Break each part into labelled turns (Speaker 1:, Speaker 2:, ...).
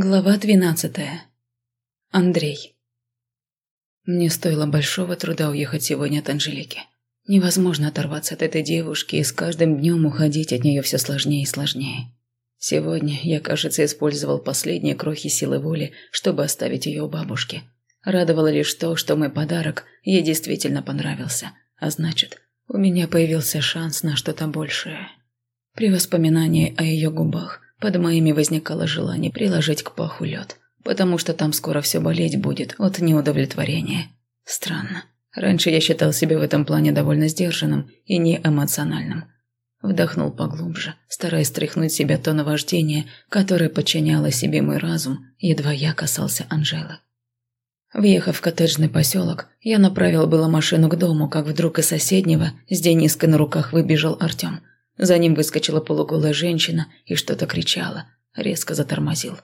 Speaker 1: Глава двенадцатая. Андрей. Мне стоило большого труда уехать сегодня от Анжелики. Невозможно оторваться от этой девушки и с каждым днем уходить от нее все сложнее и сложнее. Сегодня я, кажется, использовал последние крохи силы воли, чтобы оставить ее у бабушки. Радовало лишь то, что мой подарок ей действительно понравился, а значит, у меня появился шанс на что-то большее. При воспоминании о ее губах – под моими возникало желание приложить к паху лед, потому что там скоро все болеть будет от неудовлетворения. Странно. Раньше я считал себя в этом плане довольно сдержанным и неэмоциональным. Вдохнул поглубже, стараясь стряхнуть себя то наваждение, которое подчиняло себе мой разум, едва я касался Анжелы. Въехав в коттеджный поселок, я направил было машину к дому, как вдруг из соседнего с Дениской на руках выбежал Артем. За ним выскочила полуголая женщина и что-то кричала. Резко затормозил.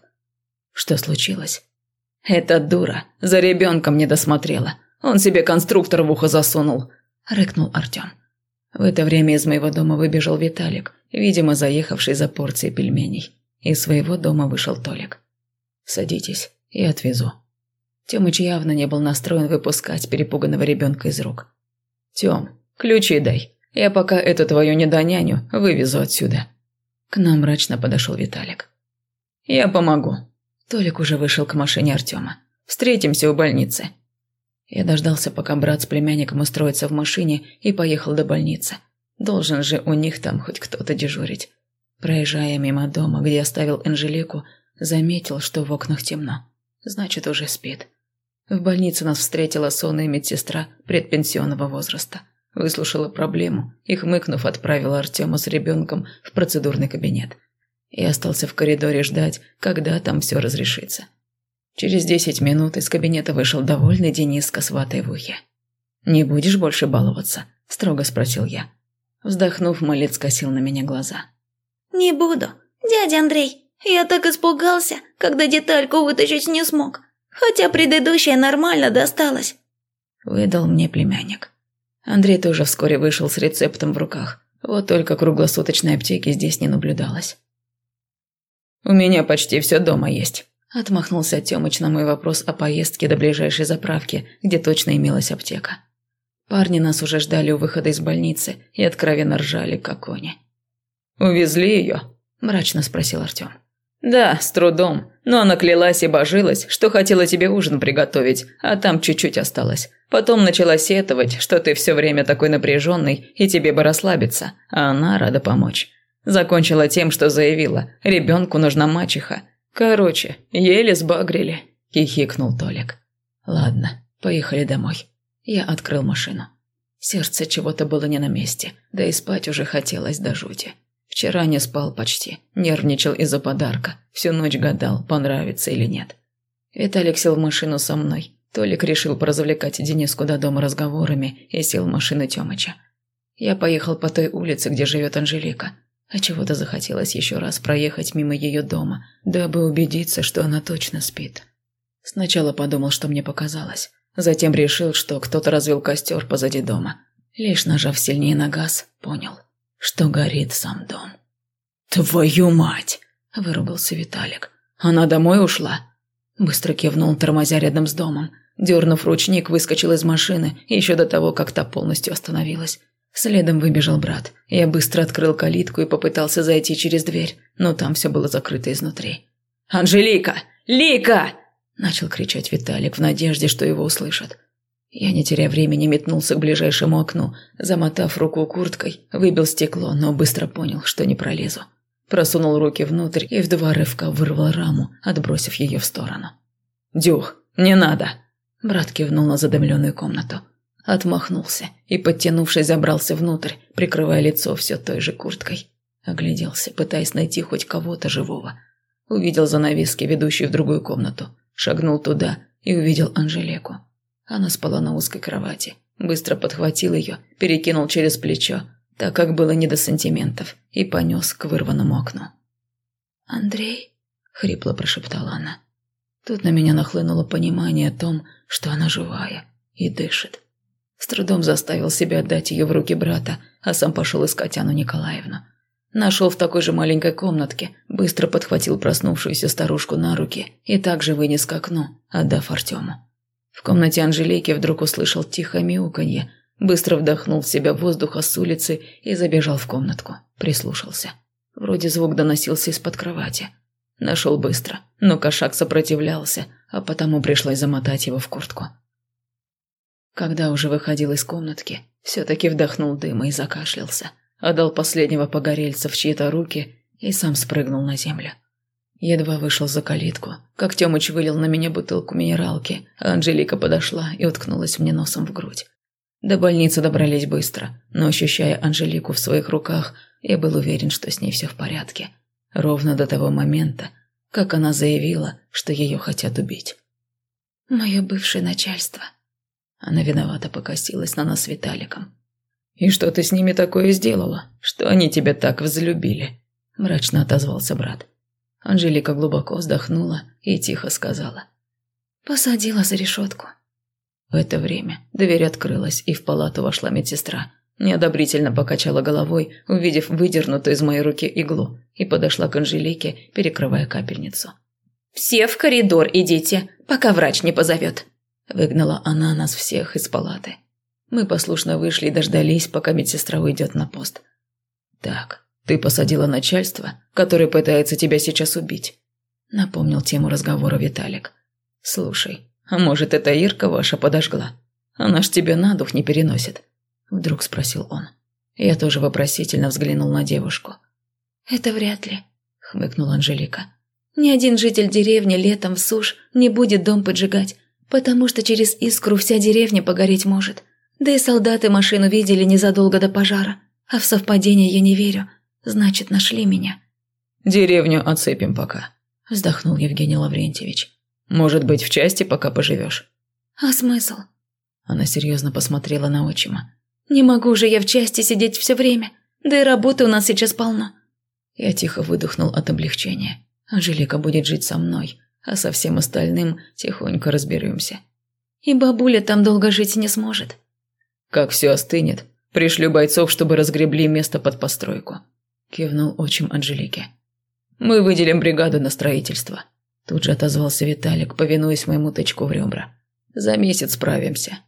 Speaker 1: Что случилось? «Эта дура за ребенком не досмотрела. Он себе конструктор в ухо засунул», – рыкнул Артем. В это время из моего дома выбежал Виталик, видимо, заехавший за порцией пельменей. Из своего дома вышел Толик. «Садитесь, я отвезу». Тёмыч явно не был настроен выпускать перепуганного ребенка из рук. «Тём, ключи дай», я пока эту твою недоняню вывезу отсюда». К нам мрачно подошел Виталик. «Я помогу». Толик уже вышел к машине Артема. «Встретимся у больницы». Я дождался, пока брат с племянником устроится в машине и поехал до больницы. Должен же у них там хоть кто-то дежурить. Проезжая мимо дома, где оставил Анжелику, заметил, что в окнах темно. Значит, уже спит. В больнице нас встретила сонная медсестра предпенсионного возраста – Выслушала проблему и, хмыкнув, отправила Артема с ребенком в процедурный кабинет. И остался в коридоре ждать, когда там все разрешится. Через десять минут из кабинета вышел довольный Дениска с ватой в ухе. «Не будешь больше баловаться?» – строго спросил я. Вздохнув, малец скосил на меня глаза.
Speaker 2: «Не буду. Дядя Андрей, я так испугался, когда детальку вытащить не смог. Хотя предыдущая нормально досталась».
Speaker 1: Выдал мне племянник. Андрей тоже вскоре вышел с рецептом в руках. Вот только круглосуточной аптеки здесь не наблюдалось. «У меня почти все дома есть», – отмахнулся Тёмыч на мой вопрос о поездке до ближайшей заправки, где точно имелась аптека. Парни нас уже ждали у выхода из больницы и откровенно ржали, как кони. «Увезли ее?» – мрачно спросил Артём. «Да, с трудом, но она клялась и божилась, что хотела тебе ужин приготовить, а там чуть-чуть осталось. Потом начала сетовать, что ты все время такой напряженный и тебе бы расслабиться, а она рада помочь. Закончила тем, что заявила, ребенку нужна мачеха. Короче, еле сбагрили», – хихикнул Толик. «Ладно, поехали домой». Я открыл машину. Сердце чего-то было не на месте, да и спать уже хотелось до жути. Вчера не спал почти, нервничал из-за подарка, всю ночь гадал, понравится или нет. Виталик сел в машину со мной. Толик решил поразвлекать Дениску до дома разговорами и сел в машину Тёмыча. Я поехал по той улице, где живет Анжелика. А чего-то захотелось еще раз проехать мимо ее дома, дабы убедиться, что она точно спит. Сначала подумал, что мне показалось. Затем решил, что кто-то развел костер позади дома. Лишь нажав сильнее на газ, понял что горит сам дом. «Твою мать!» – выругался Виталик. «Она домой ушла?» Быстро кивнул, тормозя рядом с домом. Дернув ручник, выскочил из машины еще до того, как та полностью остановилась. Следом выбежал брат. Я быстро открыл калитку и попытался зайти через дверь, но там все было закрыто изнутри. «Анжелика! Лика!» – начал кричать Виталик в надежде, что его услышат. Я, не теряя времени, метнулся к ближайшему окну. Замотав руку курткой, выбил стекло, но быстро понял, что не пролезу. Просунул руки внутрь и в два рывка вырвал раму, отбросив ее в сторону. «Дюх, не надо!» Брат кивнул на задымленную комнату. Отмахнулся и, подтянувшись, забрался внутрь, прикрывая лицо все той же курткой. Огляделся, пытаясь найти хоть кого-то живого. Увидел занавески, ведущие в другую комнату. Шагнул туда и увидел Анжелеку. Она спала на узкой кровати. Быстро подхватил ее, перекинул через плечо, так как было не до сантиментов, и понес к вырванному окну. «Андрей?» – хрипло прошептала она. Тут на меня нахлынуло понимание о том, что она живая и дышит. С трудом заставил себя отдать ее в руки брата, а сам пошел искать Анну Николаевну. Нашел в такой же маленькой комнатке, быстро подхватил проснувшуюся старушку на руки и также вынес к окну, отдав Артему. В комнате Анжелики вдруг услышал тихое мяуканье, быстро вдохнул в себя воздуха с улицы и забежал в комнатку, прислушался. Вроде звук доносился из-под кровати. Нашел быстро, но кошак сопротивлялся, а потому пришлось замотать его в куртку. Когда уже выходил из комнатки, все-таки вдохнул дыма и закашлялся – отдал последнего погорельца в чьи-то руки и сам спрыгнул на землю. Едва вышел за калитку, как Тёмыч вылил на меня бутылку минералки, а Анжелика подошла и уткнулась мне носом в грудь. До больницы добрались быстро, но ощущая Анжелику в своих руках, я был уверен, что с ней все в порядке. Ровно до того момента, как она заявила, что ее хотят убить.
Speaker 2: «Мое бывшее начальство».
Speaker 1: Она виновато покосилась на нас с Виталиком. «И что ты с ними такое сделала? Что они тебя так взлюбили?» – мрачно отозвался брат. Анжелика глубоко вздохнула и тихо сказала.
Speaker 2: «Посадила за решетку».
Speaker 1: В это время дверь открылась, и в палату вошла медсестра. Неодобрительно покачала головой, увидев выдернутую из моей руки иглу, и подошла к Анжелике, перекрывая капельницу.
Speaker 2: «Все в коридор идите, пока врач не позовет», –
Speaker 1: выгнала она нас всех из палаты. Мы послушно вышли и дождались, пока медсестра уйдет на пост. «Так, ты посадила начальство, которое пытается тебя сейчас убить», — напомнил тему разговора Виталик. «Слушай, а может, это Ирка ваша подожгла? Она ж тебя на дух не переносит», — вдруг спросил он. Я тоже вопросительно взглянул на девушку.
Speaker 2: «Это вряд ли», — хмыкнула Анжелика. «Ни один житель деревни летом в сушь не будет дом поджигать, потому что через искру вся деревня погореть может. Да и солдаты машину видели незадолго до пожара. А в совпадение я не верю. Значит, нашли меня.
Speaker 1: «Деревню оцепим пока», – вздохнул Евгений Лаврентьевич. «Может быть, в части пока поживешь?»
Speaker 2: «А смысл?»
Speaker 1: Она серьезно посмотрела на отчима.
Speaker 2: «Не могу же я в части сидеть все время. Да и работы у нас сейчас полно».
Speaker 1: Я тихо выдохнул от облегчения. Анжелика будет жить со мной, а со всем остальным тихонько разберемся.
Speaker 2: И бабуля там долго жить не сможет.
Speaker 1: Как все остынет, пришлю бойцов, чтобы разгребли место под постройку», – кивнул отчим Анжелике. «Мы выделим бригаду на строительство», – тут же отозвался Виталик, повинуясь моему тычку в ребра. «За месяц справимся».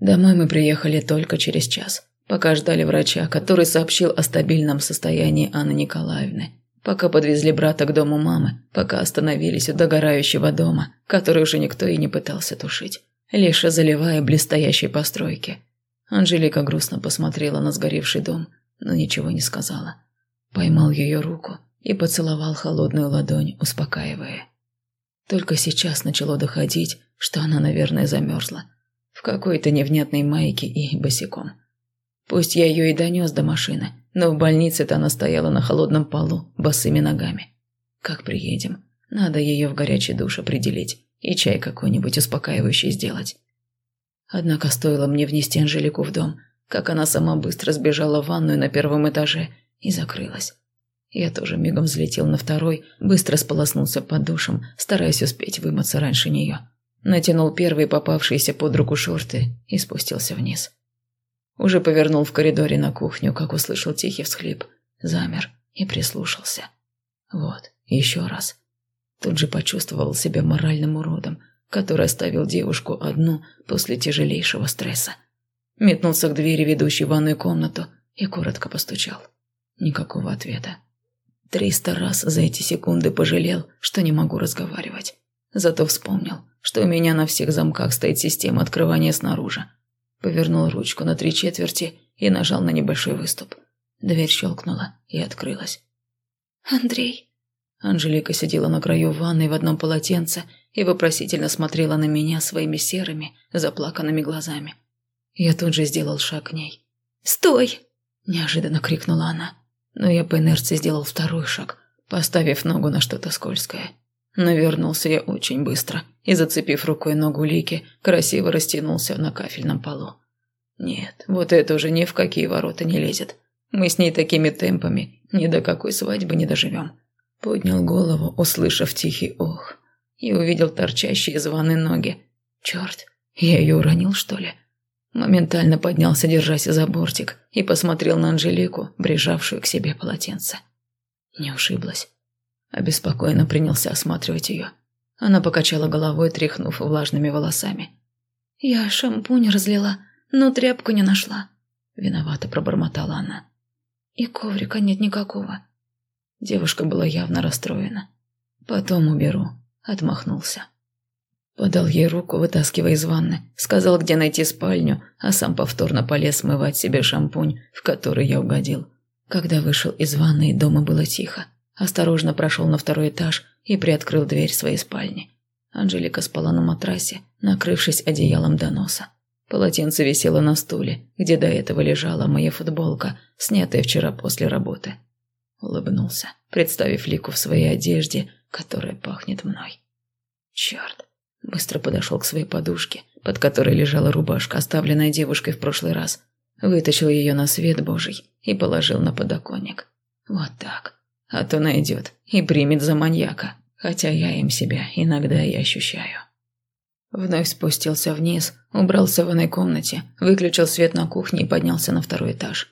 Speaker 1: Домой мы приехали только через час, пока ждали врача, который сообщил о стабильном состоянии Анны Николаевны, пока подвезли брата к дому мамы, пока остановились у догорающего дома, который уже никто и не пытался тушить, лишь заливая блестящей постройки. Анжелика грустно посмотрела на сгоревший дом, но ничего не сказала. Поймал ее руку и поцеловал холодную ладонь, успокаивая. Только сейчас начало доходить, что она, наверное, замерзла. В какой-то невнятной майке и босиком. Пусть я ее и донес до машины, но в больнице-то она стояла на холодном полу, босыми ногами. Как приедем, надо ее в горячий душ определить и чай какой-нибудь успокаивающий сделать. Однако стоило мне внести Анжелику в дом, как она сама быстро сбежала в ванную на первом этаже и закрылась. Я тоже мигом взлетел на второй, быстро сполоснулся под душем, стараясь успеть вымыться раньше нее. Натянул первые попавшиеся под руку шорты и спустился вниз. Уже повернул в коридоре на кухню, как услышал тихий всхлип, замер и прислушался. Вот, еще раз. Тут же почувствовал себя моральным уродом – который оставил девушку одну после тяжелейшего стресса. Метнулся к двери, ведущей в ванную комнату, и коротко постучал. Никакого ответа. Триста раз за эти секунды пожалел, что не могу разговаривать. Зато вспомнил, что у меня на всех замках стоит система открывания снаружи. Повернул ручку на три четверти и нажал на небольшой выступ. Дверь щелкнула и открылась.
Speaker 2: «Андрей».
Speaker 1: Анжелика сидела на краю ванной в одном полотенце и вопросительно смотрела на меня своими серыми, заплаканными глазами. Я тут же сделал шаг к ней.
Speaker 2: «Стой!»
Speaker 1: – неожиданно крикнула она. Но я по инерции сделал второй шаг, поставив ногу на что-то скользкое. Но вернулся я очень быстро и, зацепив рукой ногу Лики, красиво растянулся на кафельном полу. Нет, вот это уже ни в какие ворота не лезет. Мы с ней такими темпами ни до какой свадьбы не доживем. Поднял голову, услышав тихий ох и увидел торчащие из ванны ноги. Черт, я ее уронил, что ли? Моментально поднялся, держась за бортик, и посмотрел на Анжелику, прижавшую к себе полотенце. Не ушиблась. Обеспокоенно принялся осматривать ее. Она покачала головой, тряхнув влажными волосами.
Speaker 2: «Я шампунь разлила, но тряпку не нашла», —
Speaker 1: виновато пробормотала она.
Speaker 2: «И коврика нет никакого».
Speaker 1: Девушка была явно расстроена. «Потом уберу», — отмахнулся. Подал ей руку, вытаскивая из ванны, сказал, где найти спальню, а сам повторно полез смывать себе шампунь, в который я угодил. Когда вышел из ванны, дома было тихо. Осторожно прошел на второй этаж и приоткрыл дверь своей спальни. Анжелика спала на матрасе, накрывшись одеялом до носа. Полотенце висело на стуле, где до этого лежала моя футболка, снятая вчера после работы. Улыбнулся, представив Лику в своей одежде, которая пахнет мной. Черт, Быстро подошел к своей подушке, под которой лежала рубашка, оставленная девушкой в прошлый раз. Вытащил ее на свет божий и положил на подоконник. Вот так. А то найдет и примет за маньяка, хотя я им себя иногда и ощущаю. Вновь спустился вниз, убрался в ванной комнате, выключил свет на кухне и поднялся на второй этаж.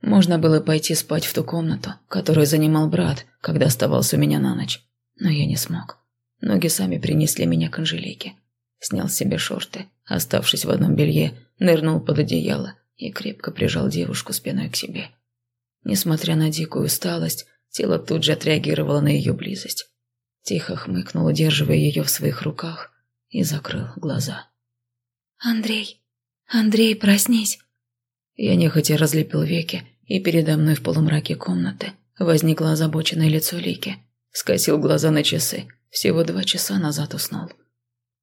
Speaker 1: Можно было пойти спать в ту комнату, которую занимал брат, когда оставался у меня на ночь, но я не смог. Ноги сами принесли меня к Анжелике. Снял себе шорты, оставшись в одном белье, нырнул под одеяло и крепко прижал девушку спиной к себе. Несмотря на дикую усталость, тело тут же отреагировало на ее близость. Тихо хмыкнул, удерживая ее в своих руках, и закрыл глаза.
Speaker 2: «Андрей! Андрей, проснись!»
Speaker 1: Я нехотя разлепил веки, и передо мной в полумраке комнаты возникло озабоченное лицо Лики. Скосил глаза на часы – всего два часа назад уснул.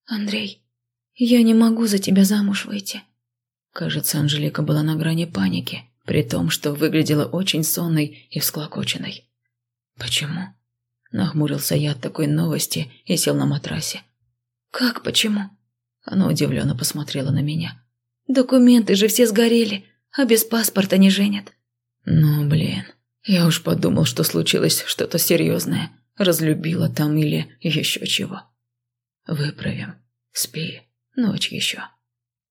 Speaker 2: «Андрей, я не могу за тебя замуж выйти».
Speaker 1: Кажется, Анжелика была на грани паники, при том, что выглядела очень сонной и всклокоченной. «Почему?» Нахмурился я от такой новости и сел на матрасе.
Speaker 2: «Как почему?»
Speaker 1: Она удивленно посмотрела на меня.
Speaker 2: «Документы же все сгорели, а без паспорта не женят».
Speaker 1: «Ну, блин, я уж подумал, что случилось что-то серьезное разлюбила там или еще чего. Выправим. Спи. Ночь еще.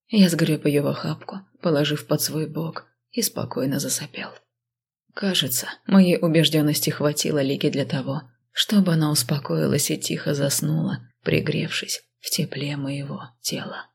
Speaker 1: Я сгреб ее в охапку, положив под свой бок, и спокойно засопел. Кажется, моей убежденности хватило Лиги для того, чтобы она успокоилась и тихо заснула, пригревшись в тепле моего тела.